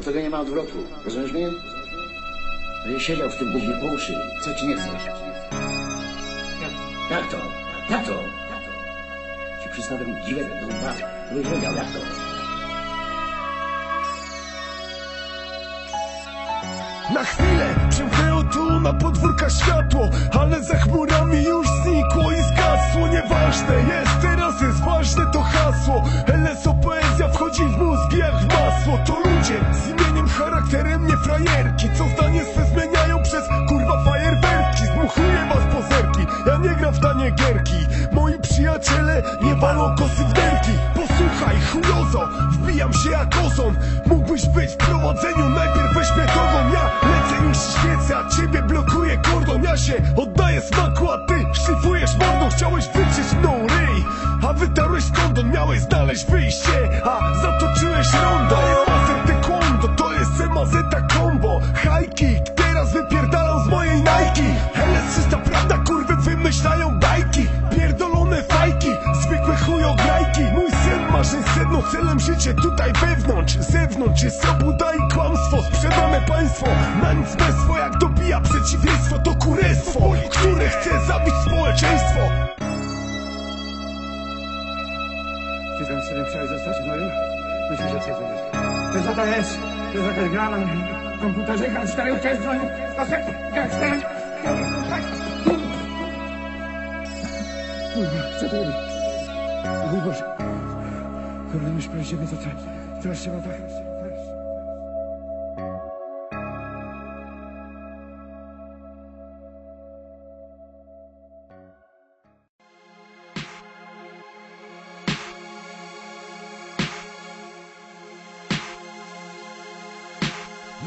Do tego nie ma odwrotu. Rozumiesz mnie? Będziesz siedział w tym gównie po uszy. Co ci nie chcesz? Jak to? Jak to? Ci przystawiam dziwę do dwa. Byś wiedział, jak to? Na chwilę przymknęło tu na podwórka światło Ale za chmurami już znikło i zgasło Nieważne jest Posłuchaj, chujozo, wbijam się jak ozon. Mógłbyś być w prowadzeniu, najpierw weź mnie Ja lecę niż świecę, a ciebie blokuje kordon. Ja się oddaję smaku, a ty szlifujesz mordą. Chciałeś wytrzeć mną ryj, a wytarłeś kondon Miałeś znaleźć wyjście, a zatoczyłeś rondo Mazet kłondo, to zewnątrz jest obłuda i kłamstwo Sprzedane państwo na nic bezstwo Jak dobija przeciwieństwo to kurestwo Które chce zabić społeczeństwo Ty tam sobie chciałeś zostać gnoju? Myślisz, że co to jest? To co to jest? To jest jakaś gra na komputerze H4 w tej stronie? Kosek, H4 Kurwa, co to robi? O mój Boże. Kurwa, już prosimy, to co? Teraz trzeba tak...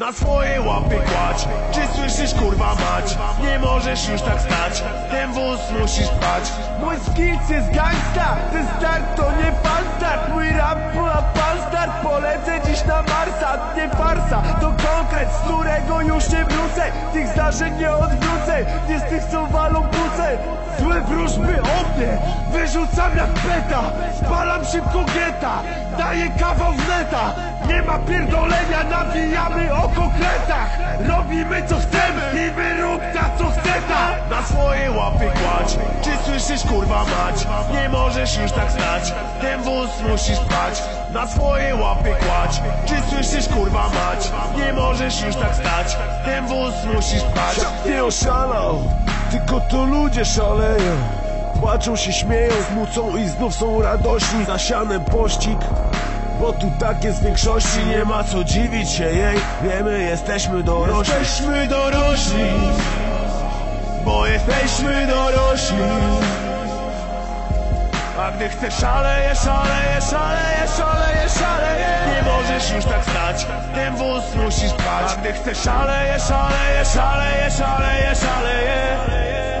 Na swoje łapy kładź. Czy słyszysz kurwa mać? Nie możesz już tak stać. Ten wóz musisz pchać Mój skills jest gangsta Ten start to nie pan Mój rap była pan start Polecę dziś na Marsa Nie farsa, to konkret Z którego już nie wrócę. Tych zdarzeń nie odwrócę. Nie z tych co walą puce Złe wróżby o mnie Wyrzucam jak peta. Spalam szybko geta. Daję kawał w neta. Nie ma pierdolenia Nawijamy o konkretach. Robimy co chcemy I wyrób ta co chce ta Na swoje łapy kładź Czy słyszysz kurwa mać? Nie możesz już tak stać Ten wóz musisz pchać Na swoje łapy kładź Czy słyszysz kurwa mać? Nie możesz już tak stać Ten wóz musisz pchać Nie oszalał Tylko to ludzie szaleją. Płaczą się, śmieją, smucą i znów są radośni. Zasianem pościg bo tu tak jest w większości, nie ma co dziwić się jej. Wiemy, jesteśmy dorośli. Jesteśmy dorośli. Bo jesteśmy dorośli. A gdy chcesz szaleje, szaleje, szaleje, szaleje, szaleje. Nie możesz już tak stać, ten wóz musisz pchać A gdy chcesz szaleje, szaleje, szaleje, szaleje, szaleje